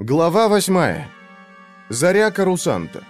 Глава восьмая. Заря Карусанта.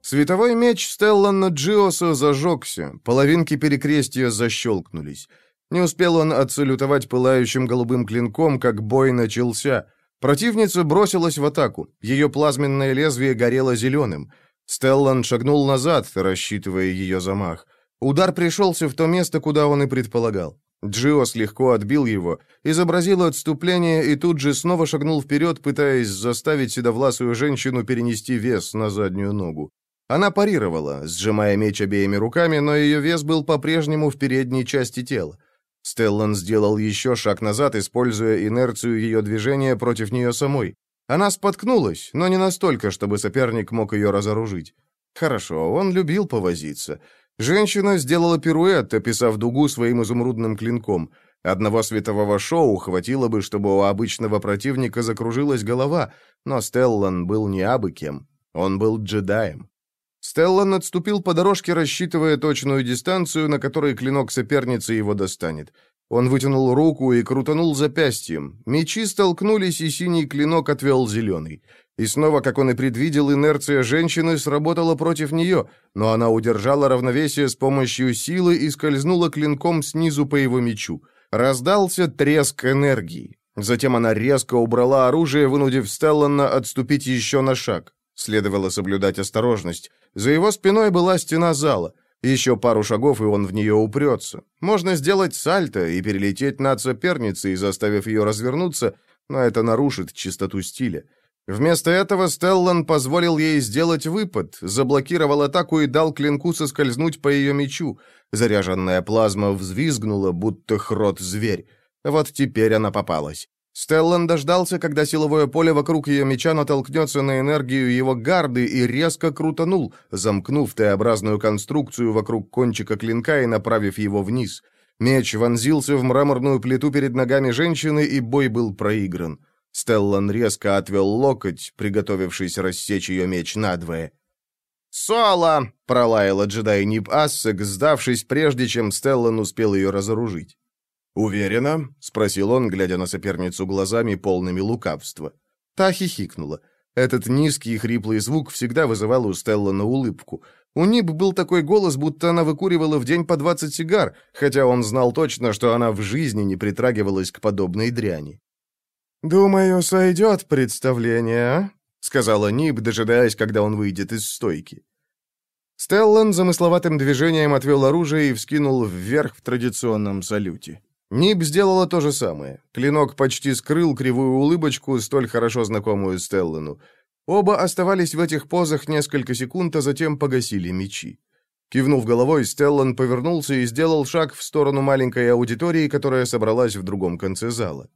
Световой меч Стеллана Джиоса зажегся, половинки перекрестия защелкнулись. Не успел он отсалютовать пылающим голубым клинком, как бой начался. Противница бросилась в атаку. Ее плазменное лезвие горело зеленым. Стеллан шагнул назад, рассчитывая ее замах. Удар пришелся в то место, куда он и предполагал. Джиос легко отбил его, изобразил отступление и тут же снова шагнул вперед, пытаясь заставить седовласую женщину перенести вес на заднюю ногу. Она парировала, сжимая меч обеими руками, но ее вес был по-прежнему в передней части тела. Стеллан сделал еще шаг назад, используя инерцию ее движения против нее самой. Она споткнулась, но не настолько, чтобы соперник мог ее разоружить. Хорошо, он любил повозиться. Женщина сделала пируэт, описав дугу своим изумрудным клинком. Одного светового шоу хватило бы, чтобы у обычного противника закружилась голова, но Стеллан был не абы кем. Он был джедаем. Стеллан отступил по дорожке, рассчитывая точную дистанцию, на которой клинок соперницы его достанет. Он вытянул руку и крутанул запястьем. Мечи столкнулись, и синий клинок отвел зеленый. И снова, как он и предвидел, инерция женщины сработала против нее, но она удержала равновесие с помощью силы и скользнула клинком снизу по его мечу. Раздался треск энергии. Затем она резко убрала оружие, вынудив Стеллана отступить еще на шаг. Следовало соблюдать осторожность. За его спиной была стена зала. Еще пару шагов, и он в нее упрется. Можно сделать сальто и перелететь над соперницей, заставив ее развернуться, но это нарушит чистоту стиля. Вместо этого Стеллан позволил ей сделать выпад, заблокировал атаку и дал клинку соскользнуть по ее мечу. Заряженная плазма взвизгнула, будто хрот-зверь. Вот теперь она попалась. Стеллан дождался, когда силовое поле вокруг ее меча натолкнется на энергию его гарды и резко крутанул, замкнув Т-образную конструкцию вокруг кончика клинка и направив его вниз. Меч вонзился в мраморную плиту перед ногами женщины, и бой был проигран. Стеллан резко отвел локоть, приготовившись рассечь ее меч надвое. «Соло!» — пролаяла джедай Нип Ассек, сдавшись, прежде чем Стеллан успел ее разоружить. «Уверена?» — спросил он, глядя на соперницу глазами, полными лукавства. Та хихикнула. Этот низкий хриплый звук всегда вызывал у Стеллана улыбку. У Нип был такой голос, будто она выкуривала в день по двадцать сигар, хотя он знал точно, что она в жизни не притрагивалась к подобной дряни. «Думаю, сойдет представление, а?» — сказала Нип, дожидаясь, когда он выйдет из стойки. Стеллан замысловатым движением отвел оружие и вскинул вверх в традиционном салюте. Нип сделала то же самое. Клинок почти скрыл кривую улыбочку, столь хорошо знакомую Стеллану. Оба оставались в этих позах несколько секунд, а затем погасили мечи. Кивнув головой, Стеллан повернулся и сделал шаг в сторону маленькой аудитории, которая собралась в другом конце зала.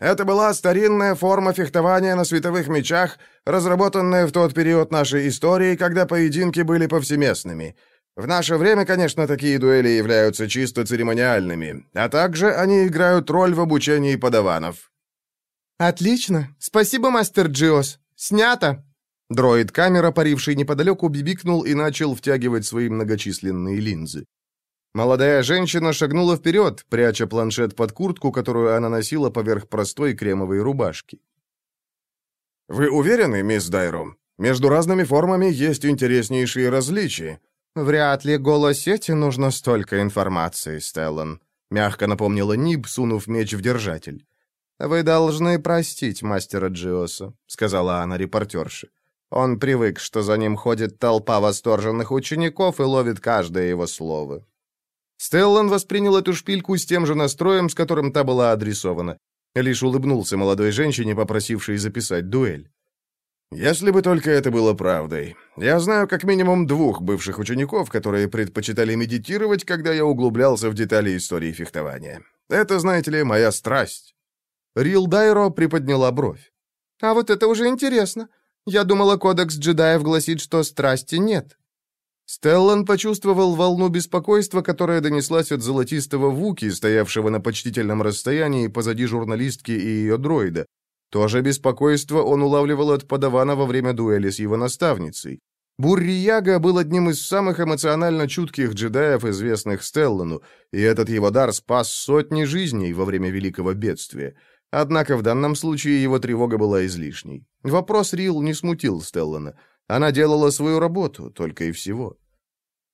Это была старинная форма фехтования на световых мечах, разработанная в тот период нашей истории, когда поединки были повсеместными. В наше время, конечно, такие дуэли являются чисто церемониальными, а также они играют роль в обучении подаванов. Отлично. Спасибо, мастер Джиос. Снято. Дроид-камера, паривший неподалеку, бибикнул и начал втягивать свои многочисленные линзы. Молодая женщина шагнула вперед, пряча планшет под куртку, которую она носила поверх простой кремовой рубашки. «Вы уверены, мисс Дайро? Между разными формами есть интереснейшие различия. «Вряд ли голосете нужно столько информации, Стеллан», — мягко напомнила Ниб, сунув меч в держатель. «Вы должны простить мастера Джиоса», — сказала она репортерше. «Он привык, что за ним ходит толпа восторженных учеников и ловит каждое его слово». Стеллан воспринял эту шпильку с тем же настроем, с которым та была адресована. Лишь улыбнулся молодой женщине, попросившей записать дуэль. Если бы только это было правдой. Я знаю как минимум двух бывших учеников, которые предпочитали медитировать, когда я углублялся в детали истории фехтования. Это, знаете ли, моя страсть. Рил Дайро приподняла бровь. А вот это уже интересно. Я думала, кодекс джедаев гласит, что страсти нет. Стеллан почувствовал волну беспокойства, которая донеслась от золотистого Вуки, стоявшего на почтительном расстоянии позади журналистки и ее дроида. То же беспокойство он улавливал от подавана во время дуэли с его наставницей. Буррияга был одним из самых эмоционально чутких джедаев, известных Стеллану, и этот его дар спас сотни жизней во время Великого Бедствия. Однако в данном случае его тревога была излишней. Вопрос Рил не смутил Стеллана. Она делала свою работу, только и всего.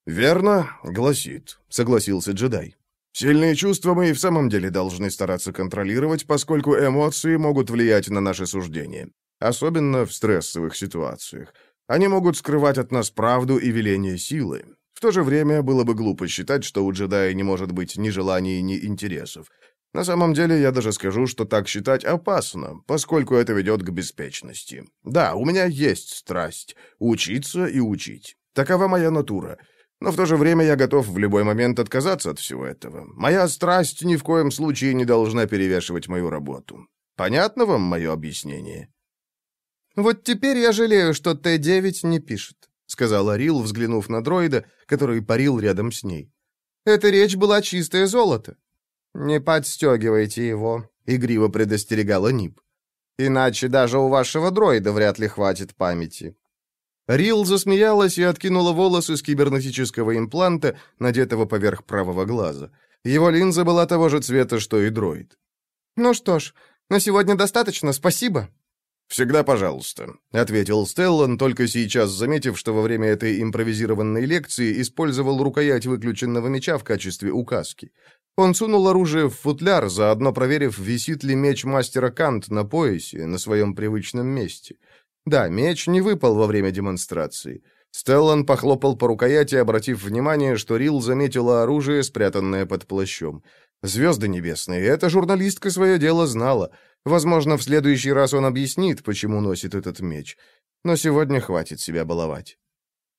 «Верно, гласит», — согласился джедай. «Сильные чувства мы и в самом деле должны стараться контролировать, поскольку эмоции могут влиять на наши суждения, особенно в стрессовых ситуациях. Они могут скрывать от нас правду и веление силы. В то же время было бы глупо считать, что у джедая не может быть ни желаний, ни интересов. На самом деле, я даже скажу, что так считать опасно, поскольку это ведет к беспечности. Да, у меня есть страсть — учиться и учить. Такова моя натура. Но в то же время я готов в любой момент отказаться от всего этого. Моя страсть ни в коем случае не должна перевешивать мою работу. Понятно вам мое объяснение?» «Вот теперь я жалею, что Т-9 не пишет», — сказала Рил, взглянув на дроида, который парил рядом с ней. «Эта речь была чистое золото». «Не подстегивайте его», — игриво предостерегала Нип. «Иначе даже у вашего дроида вряд ли хватит памяти». Рил засмеялась и откинула волосы с кибернетического импланта, надетого поверх правого глаза. Его линза была того же цвета, что и дроид. «Ну что ж, на сегодня достаточно, спасибо», «Всегда пожалуйста», — ответил Стеллан, только сейчас заметив, что во время этой импровизированной лекции использовал рукоять выключенного меча в качестве указки. Он сунул оружие в футляр, заодно проверив, висит ли меч мастера Кант на поясе, на своем привычном месте. Да, меч не выпал во время демонстрации. Стеллан похлопал по рукояти, обратив внимание, что Рил заметила оружие, спрятанное под плащом. Звезды небесные, эта журналистка свое дело знала. Возможно, в следующий раз он объяснит, почему носит этот меч. Но сегодня хватит себя баловать.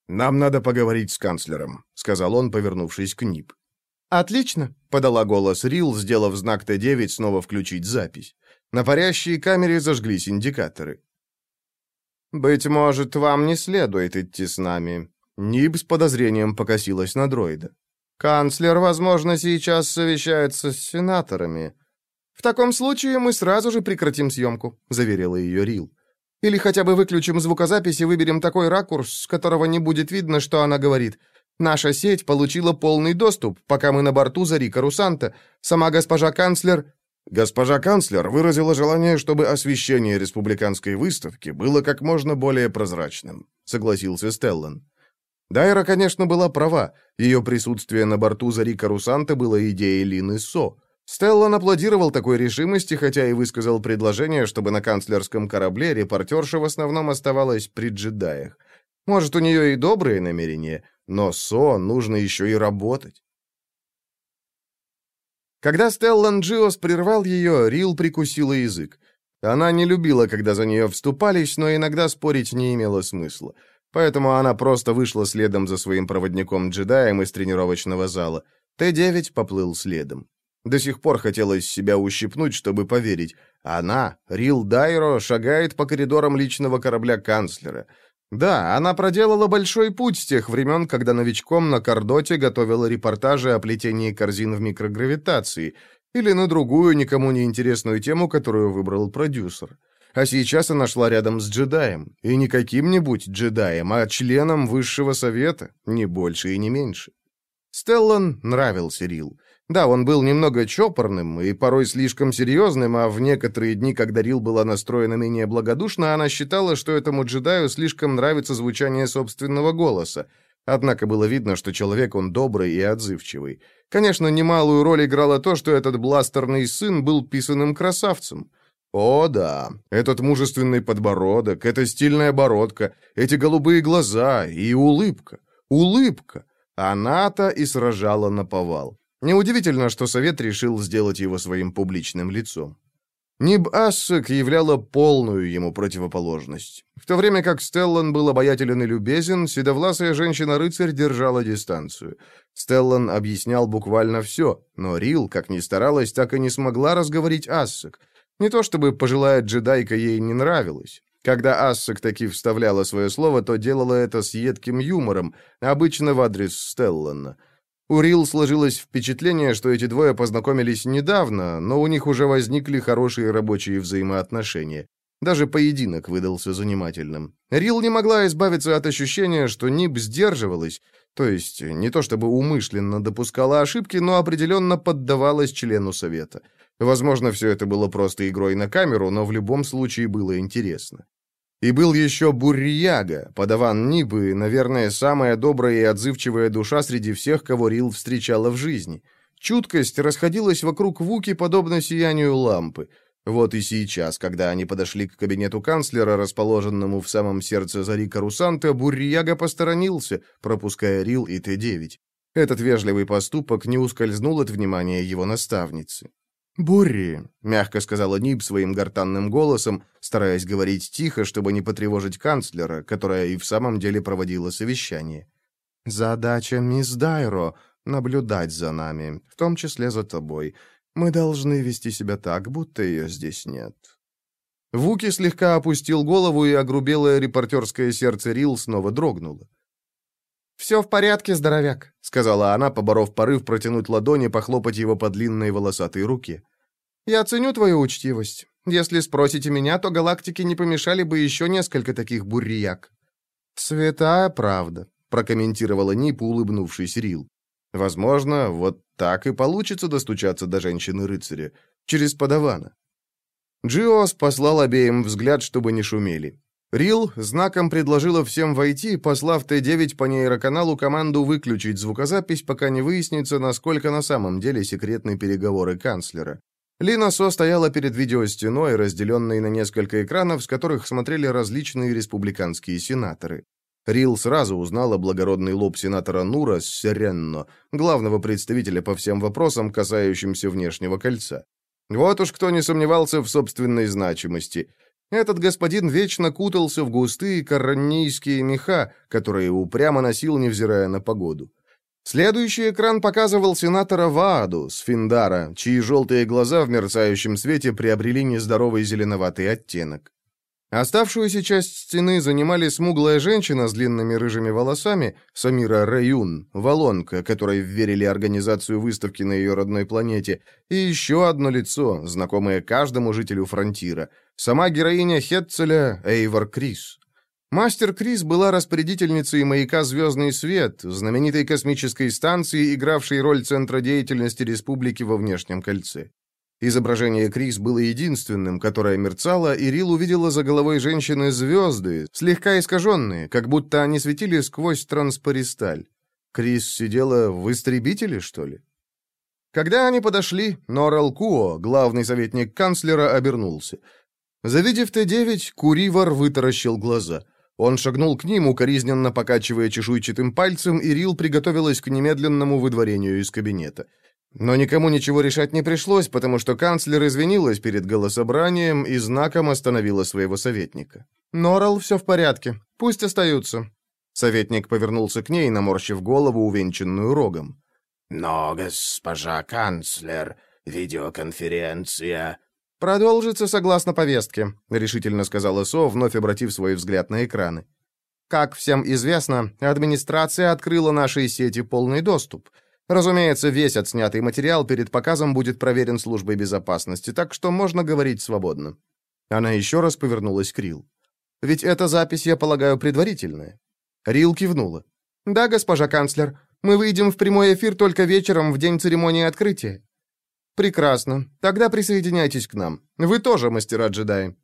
«Нам надо поговорить с канцлером», — сказал он, повернувшись к НИП. «Отлично», — подала голос Рил, сделав знак Т-9 снова включить запись. На парящей камере зажглись индикаторы. «Быть может, вам не следует идти с нами». Нип с подозрением покосилась на дроида. «Канцлер, возможно, сейчас совещается с сенаторами. «В таком случае мы сразу же прекратим съемку», — заверила ее Рил. «Или хотя бы выключим звукозапись и выберем такой ракурс, с которого не будет видно, что она говорит. Наша сеть получила полный доступ, пока мы на борту Зари Карусанта. Сама госпожа канцлер...» Госпожа канцлер выразила желание, чтобы освещение республиканской выставки было как можно более прозрачным, согласился Стеллан. Дайра, конечно, была права. Ее присутствие на борту Зари Карусанта было идеей Лины Со. Стеллан аплодировал такой решимости, хотя и высказал предложение, чтобы на канцлерском корабле репортерша в основном оставалась при джедаях. Может, у нее и добрые намерения, но Со нужно еще и работать. Когда Стеллан Джиос прервал ее, Рил прикусила язык. Она не любила, когда за нее вступались, но иногда спорить не имело смысла. Поэтому она просто вышла следом за своим проводником-джедаем из тренировочного зала. Т-9 поплыл следом. До сих пор хотелось себя ущипнуть, чтобы поверить. Она, Рил Дайро, шагает по коридорам личного корабля канцлера. Да, она проделала большой путь с тех времен, когда новичком на Кордоте готовила репортажи о плетении корзин в микрогравитации или на другую, никому не интересную тему, которую выбрал продюсер. А сейчас она шла рядом с джедаем. И не каким-нибудь джедаем, а членом высшего совета, не больше и не меньше. Стеллан нравился Рил. Да, он был немного чопорным и порой слишком серьезным, а в некоторые дни, когда Рил была настроена менее благодушно, она считала, что этому джедаю слишком нравится звучание собственного голоса. Однако было видно, что человек он добрый и отзывчивый. Конечно, немалую роль играло то, что этот бластерный сын был писанным красавцем. О, да, этот мужественный подбородок, эта стильная бородка, эти голубые глаза и улыбка. Улыбка! Она-то и сражала на повал. Неудивительно, что Совет решил сделать его своим публичным лицом. Ниб Ассек являла полную ему противоположность. В то время как Стеллан был обаятелен и любезен, седовласая женщина-рыцарь держала дистанцию. Стеллан объяснял буквально все, но Рил, как ни старалась, так и не смогла разговорить Ассек. Не то чтобы пожилая джедайка ей не нравилась. Когда Ассек таки вставляла свое слово, то делала это с едким юмором, обычно в адрес Стеллана. У Рил сложилось впечатление, что эти двое познакомились недавно, но у них уже возникли хорошие рабочие взаимоотношения. Даже поединок выдался занимательным. Рил не могла избавиться от ощущения, что Нип сдерживалась, то есть не то чтобы умышленно допускала ошибки, но определенно поддавалась члену совета. Возможно, все это было просто игрой на камеру, но в любом случае было интересно. И был еще Буррияга, подаван Нибы, наверное, самая добрая и отзывчивая душа среди всех, кого Рил встречала в жизни. Чуткость расходилась вокруг Вуки, подобно сиянию лампы. Вот и сейчас, когда они подошли к кабинету канцлера, расположенному в самом сердце зари Карусанта, Буррияга посторонился, пропуская Рил и Т-9. Этот вежливый поступок не ускользнул от внимания его наставницы. «Бурри», — мягко сказала Ниб своим гортанным голосом, стараясь говорить тихо, чтобы не потревожить канцлера, которая и в самом деле проводила совещание. «Задача мисс Дайро — наблюдать за нами, в том числе за тобой. Мы должны вести себя так, будто ее здесь нет». Вуки слегка опустил голову, и огрубелое репортерское сердце Рил снова дрогнуло. «Все в порядке, здоровяк», — сказала она, поборов порыв протянуть ладони, похлопать его по длинной волосатой руке. «Я ценю твою учтивость. Если спросите меня, то галактике не помешали бы еще несколько таких буррияк». «Святая правда», — прокомментировала Нип, улыбнувшись Рил. «Возможно, вот так и получится достучаться до женщины-рыцаря. Через подавана». Джиос послал обеим взгляд, чтобы не шумели. Рил знаком предложила всем войти, послав Т-9 по нейроканалу команду выключить звукозапись, пока не выяснится, насколько на самом деле секретны переговоры канцлера. Лина Со стояла перед видеостеной, разделенной на несколько экранов, с которых смотрели различные республиканские сенаторы. Рил сразу узнала благородный лоб сенатора Нура Серенно, главного представителя по всем вопросам, касающимся внешнего кольца. Вот уж кто не сомневался в собственной значимости – этот господин вечно кутался в густые коронийские меха, которые упрямо носил, невзирая на погоду. Следующий экран показывал сенатора Вааду с Финдара, чьи желтые глаза в мерцающем свете приобрели нездоровый зеленоватый оттенок. Оставшуюся часть стены занимали смуглая женщина с длинными рыжими волосами, Самира Раюн, Волонка, которой верили организацию выставки на ее родной планете, и еще одно лицо, знакомое каждому жителю фронтира, сама героиня Хетцеля Эйвор Крис. Мастер Крис была распорядительницей маяка «Звездный свет», знаменитой космической станции, игравшей роль центра деятельности республики во внешнем кольце. Изображение Крис было единственным, которое мерцало, и Рил увидела за головой женщины звезды, слегка искаженные, как будто они светили сквозь транспористаль. Крис сидела в истребителе, что ли? Когда они подошли, Норал Куо, главный советник канцлера, обернулся. Завидев Т-9, Куривар вытаращил глаза. Он шагнул к ним, укоризненно покачивая чешуйчатым пальцем, и Рил приготовилась к немедленному выдворению из кабинета. Но никому ничего решать не пришлось, потому что канцлер извинилась перед голособранием и знаком остановила своего советника. «Норал, все в порядке. Пусть остаются». Советник повернулся к ней, наморщив голову, увенчанную рогом. «Но, госпожа канцлер, видеоконференция...» «Продолжится согласно повестке», — решительно сказала Со, вновь обратив свой взгляд на экраны. «Как всем известно, администрация открыла нашей сети полный доступ». Разумеется, весь отснятый материал перед показом будет проверен службой безопасности, так что можно говорить свободно. Она еще раз повернулась к Рил. «Ведь эта запись, я полагаю, предварительная». Рил кивнула. «Да, госпожа канцлер, мы выйдем в прямой эфир только вечером, в день церемонии открытия». «Прекрасно. Тогда присоединяйтесь к нам. Вы тоже мастера-джедаи».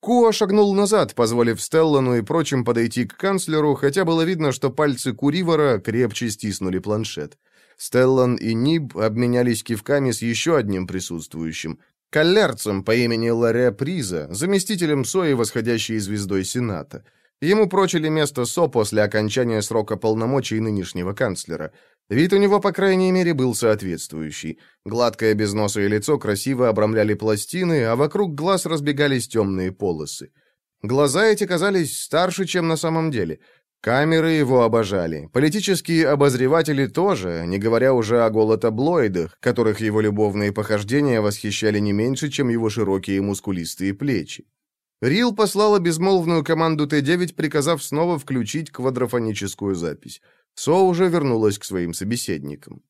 Куа шагнул назад, позволив Стеллану и прочим подойти к канцлеру, хотя было видно, что пальцы Куривора крепче стиснули планшет. Стеллан и Ниб обменялись кивками с еще одним присутствующим, коллерцем по имени Ларе Приза, заместителем Сои, восходящей звездой Сената. Ему прочили место СО после окончания срока полномочий нынешнего канцлера. Вид у него, по крайней мере, был соответствующий. Гладкое безносое лицо красиво обрамляли пластины, а вокруг глаз разбегались темные полосы. Глаза эти казались старше, чем на самом деле — Камеры его обожали, политические обозреватели тоже, не говоря уже о голотаблоидах, которых его любовные похождения восхищали не меньше, чем его широкие мускулистые плечи. Рил послала безмолвную команду Т-9, приказав снова включить квадрофоническую запись. Со уже вернулась к своим собеседникам.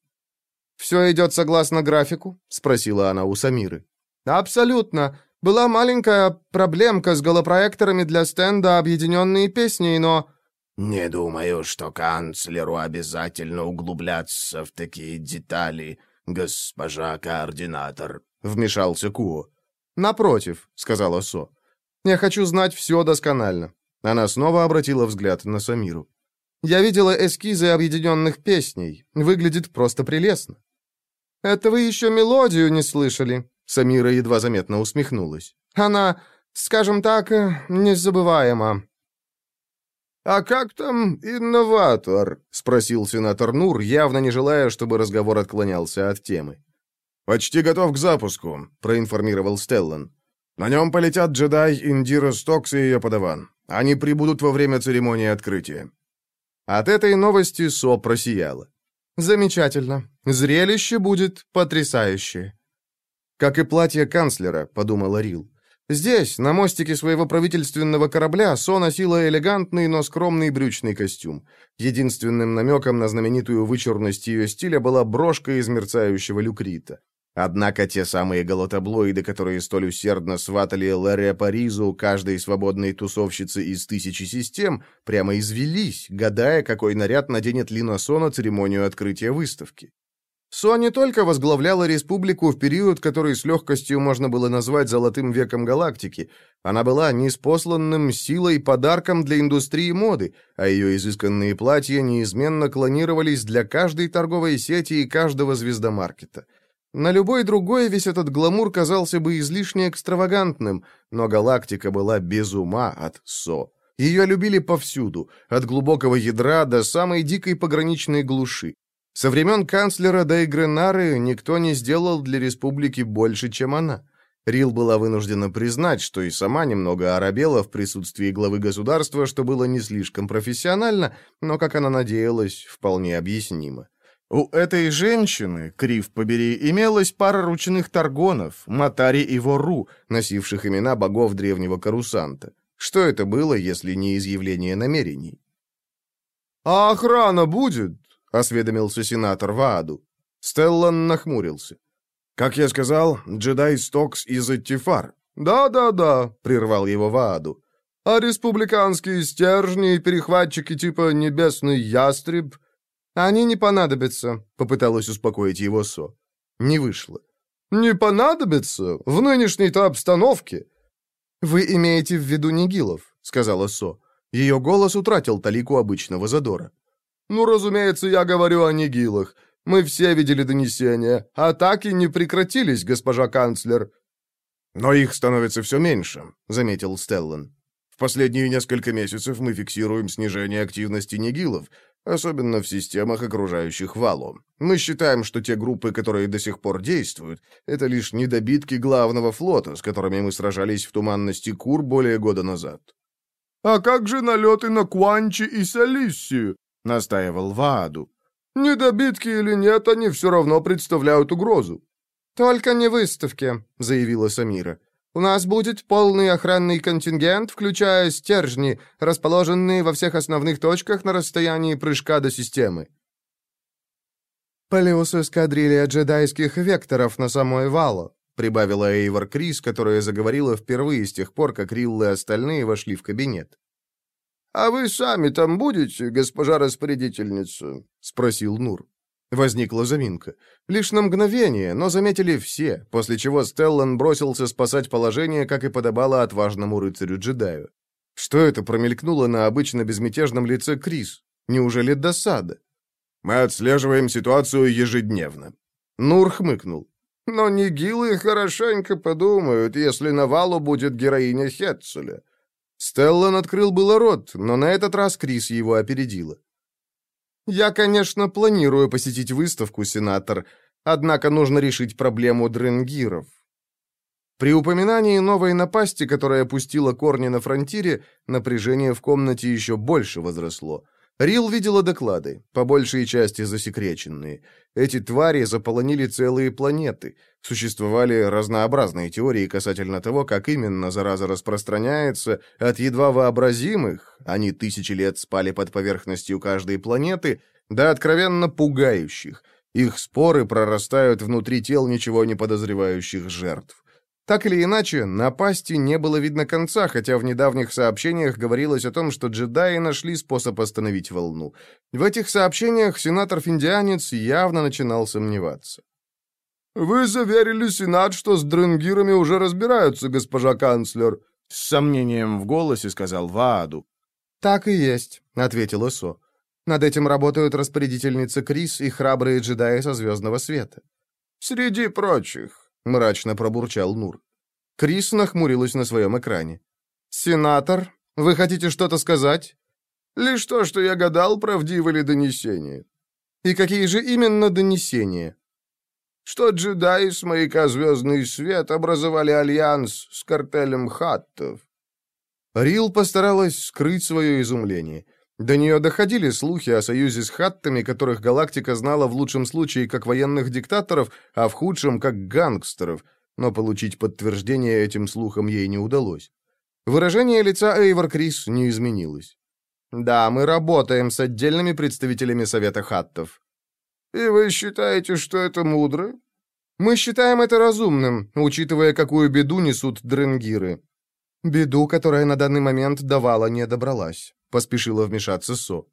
«Все идет согласно графику?» — спросила она у Самиры. «Абсолютно. Была маленькая проблемка с голопроекторами для стенда «Объединенные песни», но...» «Не думаю, что канцлеру обязательно углубляться в такие детали, госпожа координатор», — вмешался Куо. «Напротив», — сказала Со. «Я хочу знать все досконально». Она снова обратила взгляд на Самиру. «Я видела эскизы объединенных песней. Выглядит просто прелестно». «Это вы еще мелодию не слышали?» Самира едва заметно усмехнулась. «Она, скажем так, незабываема». «А как там инноватор?» — спросил сенатор Нур, явно не желая, чтобы разговор отклонялся от темы. «Почти готов к запуску», — проинформировал Стеллан. «На нем полетят джедай Индира Стокс и ее подаван. Они прибудут во время церемонии открытия». От этой новости Со просияла. «Замечательно. Зрелище будет потрясающее». «Как и платье канцлера», — подумала Рил. Здесь, на мостике своего правительственного корабля, Со носила элегантный, но скромный брючный костюм. Единственным намеком на знаменитую вычурность ее стиля была брошка из мерцающего люкрита. Однако те самые галатаблоиды, которые столь усердно сватали Лэре Паризу, каждой свободной тусовщицы из тысячи систем, прямо извелись, гадая, какой наряд наденет Лина Со на церемонию открытия выставки. Со не только возглавляла республику в период, который с легкостью можно было назвать «золотым веком галактики», она была неспосланным силой подарком для индустрии моды, а ее изысканные платья неизменно клонировались для каждой торговой сети и каждого звездомаркета. На любой другой весь этот гламур казался бы излишне экстравагантным, но галактика была без ума от Со. Ее любили повсюду, от глубокого ядра до самой дикой пограничной глуши. Со времен канцлера Дейгренары никто не сделал для республики больше, чем она. Рил была вынуждена признать, что и сама немного оробела в присутствии главы государства, что было не слишком профессионально, но, как она надеялась, вполне объяснимо. У этой женщины, крив побери, имелась пара ручных торгонов, Матари и Вору, носивших имена богов древнего Карусанта. Что это было, если не изъявление намерений? «А охрана будет?» — осведомился сенатор Вааду. Стеллан нахмурился. «Как я сказал, джедай Стокс из Аттифар». «Да-да-да», — прервал его Вааду. «А республиканские стержни и перехватчики типа «Небесный ястреб»?» «Они не понадобятся», — попыталась успокоить его Со. Не вышло. «Не понадобятся? В нынешней-то обстановке?» «Вы имеете в виду Нигилов», — сказала Со. Ее голос утратил талику обычного задора. «Ну, разумеется, я говорю о Нигилах. Мы все видели донесения. Атаки не прекратились, госпожа канцлер». «Но их становится все меньше», — заметил Стеллан. «В последние несколько месяцев мы фиксируем снижение активности Нигилов, особенно в системах, окружающих Валу. Мы считаем, что те группы, которые до сих пор действуют, это лишь недобитки главного флота, с которыми мы сражались в туманности Кур более года назад». «А как же налеты на Куанчи и Салиссию?» — настаивал Вааду. «Недобитки или нет, они все равно представляют угрозу». «Только не выставки», — заявила Самира. «У нас будет полный охранный контингент, включая стержни, расположенные во всех основных точках на расстоянии прыжка до системы». «Плюс эскадрилья джедайских векторов на самой Вало», прибавила Эйвор Крис, которая заговорила впервые с тех пор, как Рилл и остальные вошли в кабинет. «А вы сами там будете, госпожа распорядительница?» — спросил Нур. Возникла заминка. Лишь на мгновение, но заметили все, после чего Стеллан бросился спасать положение, как и подобало отважному рыцарю-джедаю. Что это промелькнуло на обычно безмятежном лице Крис? Неужели досада? «Мы отслеживаем ситуацию ежедневно». Нур хмыкнул. «Но нигилы хорошенько подумают, если на валу будет героиня Хетцеля. Стеллан открыл было рот, но на этот раз Крис его опередила. «Я, конечно, планирую посетить выставку, сенатор, однако нужно решить проблему дренгиров». При упоминании новой напасти, которая пустила корни на фронтире, напряжение в комнате еще больше возросло. Рил видела доклады, по большей части засекреченные. Эти твари заполонили целые планеты. Существовали разнообразные теории касательно того, как именно зараза распространяется, от едва вообразимых, они тысячи лет спали под поверхностью каждой планеты, до откровенно пугающих. Их споры прорастают внутри тел ничего не подозревающих жертв. Так или иначе, напасти не было видно конца, хотя в недавних сообщениях говорилось о том, что джедаи нашли способ остановить волну. В этих сообщениях сенатор-финдианец явно начинал сомневаться. «Вы заверили Сенат, что с дренгирами уже разбираются, госпожа канцлер», — с сомнением в голосе сказал Вааду. «Так и есть», — ответил Исо. «Над этим работают распорядительница Крис и храбрые джедаи со Звездного Света». «Среди прочих», — мрачно пробурчал Нур. Крис нахмурилась на своем экране. «Сенатор, вы хотите что-то сказать?» «Лишь то, что я гадал, правдиво ли донесение». «И какие же именно донесения?» что джедаи с маяка «Звездный свет» образовали альянс с картелем хаттов. Рил постаралась скрыть свое изумление. До нее доходили слухи о союзе с хаттами, которых галактика знала в лучшем случае как военных диктаторов, а в худшем как гангстеров, но получить подтверждение этим слухам ей не удалось. Выражение лица Эйвор Крис не изменилось. «Да, мы работаем с отдельными представителями Совета хаттов», «И вы считаете, что это мудро?» «Мы считаем это разумным, учитывая, какую беду несут дренгиры». «Беду, которая на данный момент давала не добралась», — поспешила вмешаться Со.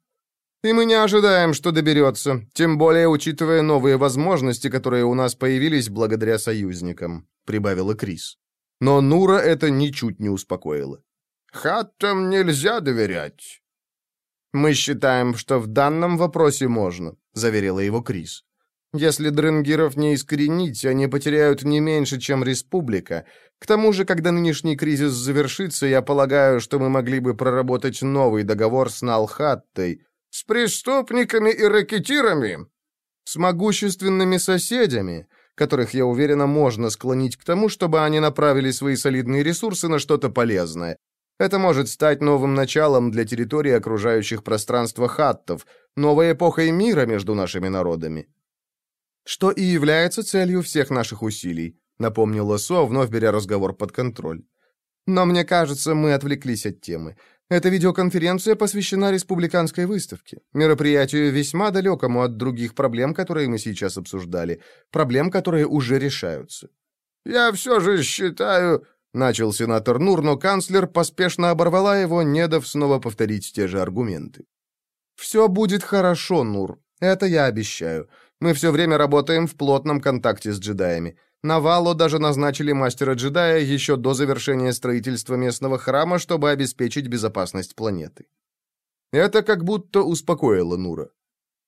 «И мы не ожидаем, что доберется, тем более учитывая новые возможности, которые у нас появились благодаря союзникам», — прибавила Крис. Но Нура это ничуть не успокоило. «Хаттам нельзя доверять». «Мы считаем, что в данном вопросе можно», — заверила его Крис. «Если дренгиров не искоренить, они потеряют не меньше, чем республика. К тому же, когда нынешний кризис завершится, я полагаю, что мы могли бы проработать новый договор с Налхаттой». «С преступниками и ракетирами?» «С могущественными соседями» которых, я уверена, можно склонить к тому, чтобы они направили свои солидные ресурсы на что-то полезное. Это может стать новым началом для территории окружающих пространства хаттов, новой эпохой мира между нашими народами. Что и является целью всех наших усилий, напомнила Со, вновь беря разговор под контроль. Но мне кажется, мы отвлеклись от темы. Эта видеоконференция посвящена республиканской выставке, мероприятию весьма далекому от других проблем, которые мы сейчас обсуждали, проблем, которые уже решаются. «Я все же считаю...» Начал сенатор Нур, но канцлер поспешно оборвала его, не дав снова повторить те же аргументы. «Все будет хорошо, Нур. Это я обещаю. Мы все время работаем в плотном контакте с джедаями. На Вало даже назначили мастера-джедая еще до завершения строительства местного храма, чтобы обеспечить безопасность планеты». Это как будто успокоило Нура.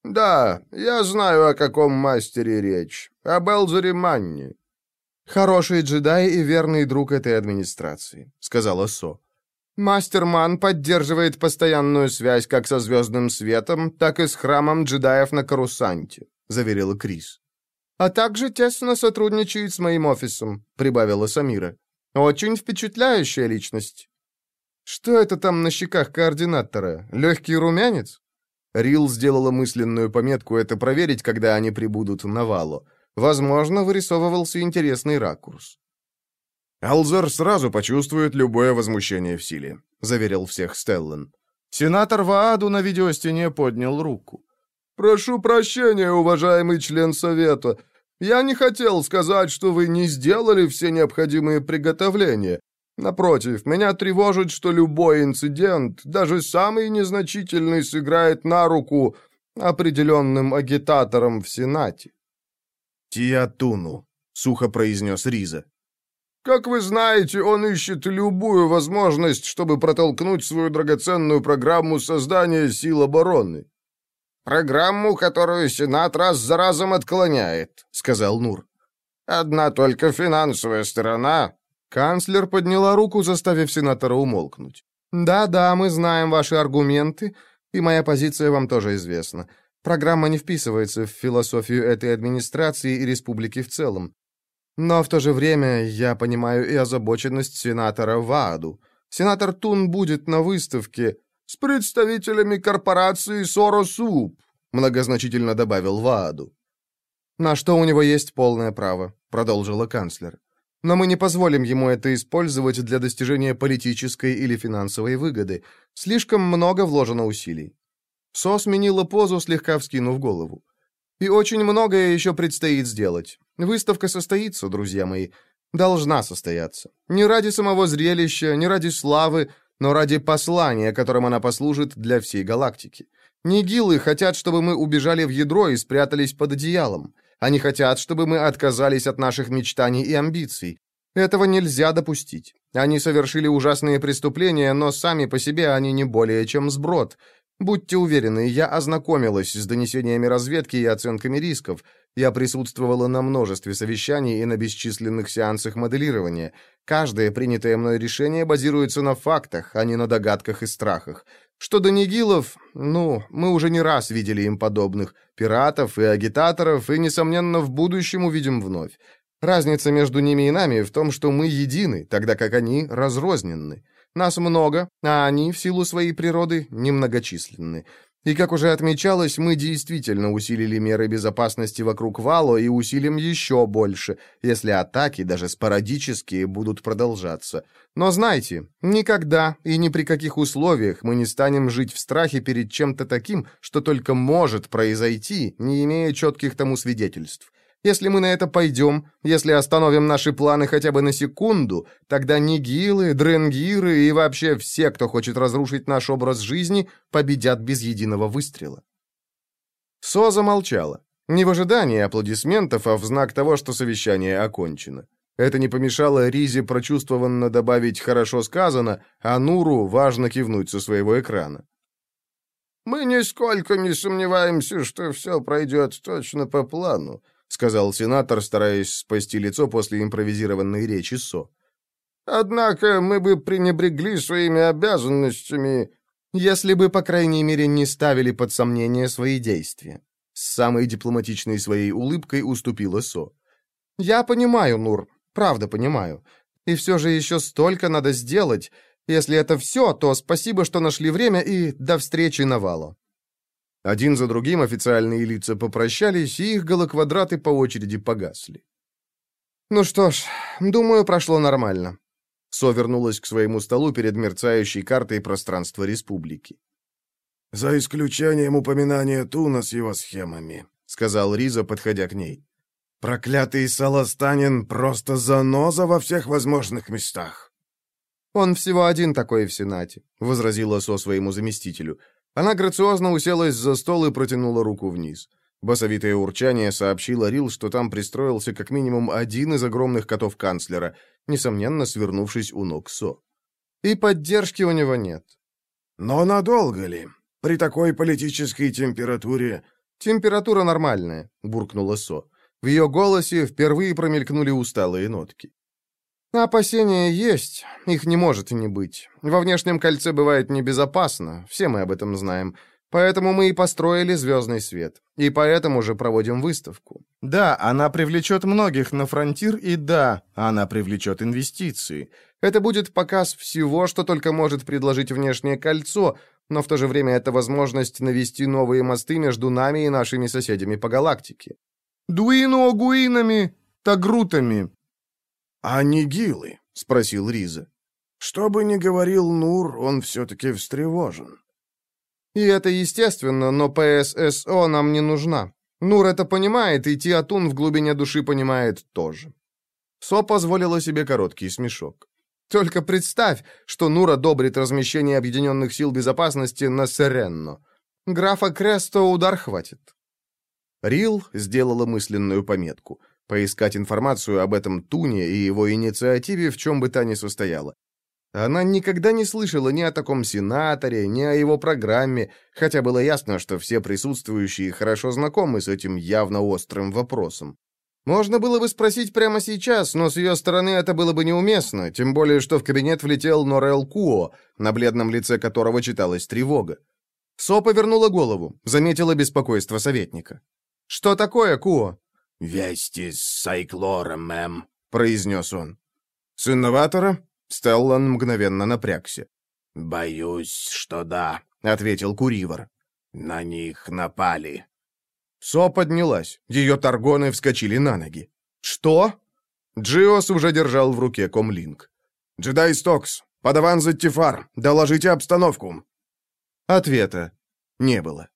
«Да, я знаю, о каком мастере речь. Об Элзере Манни. «Хороший джедай и верный друг этой администрации», — сказала Со. «Мастер Ман поддерживает постоянную связь как со Звездным Светом, так и с храмом джедаев на Карусанте», — заверила Крис. «А также тесно сотрудничает с моим офисом», — прибавила Самира. «Очень впечатляющая личность». «Что это там на щеках координатора? Легкий румянец?» Рил сделала мысленную пометку это проверить, когда они прибудут на Вало. Возможно, вырисовывался интересный ракурс. «Алзер сразу почувствует любое возмущение в силе», — заверил всех Стеллан. Сенатор Вааду на видеостене поднял руку. «Прошу прощения, уважаемый член Совета. Я не хотел сказать, что вы не сделали все необходимые приготовления. Напротив, меня тревожит, что любой инцидент, даже самый незначительный, сыграет на руку определенным агитаторам в Сенате. «Тиатуну», — сухо произнес Риза. «Как вы знаете, он ищет любую возможность, чтобы протолкнуть свою драгоценную программу создания сил обороны». «Программу, которую Сенат раз за разом отклоняет», — сказал Нур. «Одна только финансовая сторона». Канцлер подняла руку, заставив сенатора умолкнуть. «Да-да, мы знаем ваши аргументы, и моя позиция вам тоже известна. Программа не вписывается в философию этой администрации и республики в целом. Но в то же время я понимаю и озабоченность сенатора Вааду. Сенатор Тун будет на выставке с представителями корпорации Соросуп, многозначительно добавил Вааду. На что у него есть полное право, продолжила канцлер. Но мы не позволим ему это использовать для достижения политической или финансовой выгоды. Слишком много вложено усилий. Со сменила позу, слегка вскинув голову. И очень многое еще предстоит сделать. Выставка состоится, друзья мои. должна состояться. Не ради самого зрелища, не ради славы, но ради послания, которым она послужит для всей галактики. Нигилы хотят, чтобы мы убежали в ядро и спрятались под одеялом. Они хотят, чтобы мы отказались от наших мечтаний и амбиций. Этого нельзя допустить. Они совершили ужасные преступления, но сами по себе они не более чем сброд. Будьте уверены, я ознакомилась с донесениями разведки и оценками рисков. Я присутствовала на множестве совещаний и на бесчисленных сеансах моделирования. Каждое принятое мной решение базируется на фактах, а не на догадках и страхах. Что до Нигилов, ну, мы уже не раз видели им подобных, пиратов и агитаторов, и, несомненно, в будущем увидим вновь. Разница между ними и нами в том, что мы едины, тогда как они разрозненны. Нас много, а они, в силу своей природы, немногочисленны. И, как уже отмечалось, мы действительно усилили меры безопасности вокруг Вало и усилим еще больше, если атаки, даже спорадические, будут продолжаться. Но знайте, никогда и ни при каких условиях мы не станем жить в страхе перед чем-то таким, что только может произойти, не имея четких тому свидетельств. Если мы на это пойдем, если остановим наши планы хотя бы на секунду, тогда нигилы, дренгиры и вообще все, кто хочет разрушить наш образ жизни, победят без единого выстрела». Со замолчала. Не в ожидании аплодисментов, а в знак того, что совещание окончено. Это не помешало Ризе прочувствованно добавить «хорошо сказано», а Нуру важно кивнуть со своего экрана. «Мы нисколько не сомневаемся, что все пройдет точно по плану», сказал сенатор, стараясь спасти лицо после импровизированной речи Со. «Однако мы бы пренебрегли своими обязанностями, если бы, по крайней мере, не ставили под сомнение свои действия». С самой дипломатичной своей улыбкой уступила Со. «Я понимаю, Нур, правда понимаю. И все же еще столько надо сделать. Если это все, то спасибо, что нашли время, и до встречи на Вало». Один за другим официальные лица попрощались, и их голоквадраты по очереди погасли. «Ну что ж, думаю, прошло нормально». Со вернулась к своему столу перед мерцающей картой пространства республики. «За исключением упоминания Туна с его схемами», — сказал Риза, подходя к ней. «Проклятый Саластанин просто заноза во всех возможных местах». «Он всего один такой в Сенате», — возразила Со своему заместителю. Она грациозно уселась за стол и протянула руку вниз. Басовитое урчание сообщило Рил, что там пристроился как минимум один из огромных котов канцлера, несомненно, свернувшись у ног Со. И поддержки у него нет. «Но надолго ли? При такой политической температуре...» «Температура нормальная», — буркнула Со. В ее голосе впервые промелькнули усталые нотки. Опасения есть, их не может не быть. Во внешнем кольце бывает небезопасно, все мы об этом знаем. Поэтому мы и построили «Звездный свет». И поэтому же проводим выставку. Да, она привлечет многих на фронтир, и да, она привлечет инвестиции. Это будет показ всего, что только может предложить внешнее кольцо, но в то же время это возможность навести новые мосты между нами и нашими соседями по галактике. Дуино-гуинами, тагрутами, «А нигилы?» — спросил Риза. «Что бы ни говорил Нур, он все-таки встревожен». «И это естественно, но ПССО нам не нужна. Нур это понимает, и Тиатун в глубине души понимает тоже». Со позволила себе короткий смешок. «Только представь, что Нур одобрит размещение Объединенных сил безопасности на Серенно. Графа Кресто удар хватит». Рил сделала мысленную пометку — поискать информацию об этом Туне и его инициативе в чем бы та ни состояла. Она никогда не слышала ни о таком сенаторе, ни о его программе, хотя было ясно, что все присутствующие хорошо знакомы с этим явно острым вопросом. Можно было бы спросить прямо сейчас, но с ее стороны это было бы неуместно, тем более, что в кабинет влетел Норел Куо, на бледном лице которого читалась тревога. Со повернула голову, заметила беспокойство советника. «Что такое, Куо?» «Вести с Сайклором, мэм», — произнес он. «С инноватора?» Стеллан мгновенно напрягся. «Боюсь, что да», — ответил Куривор. «На них напали». Со поднялась. Ее торгоны вскочили на ноги. «Что?» Джиос уже держал в руке комлинк. «Джедай Стокс, подаван Заттифар, доложите обстановку». Ответа не было.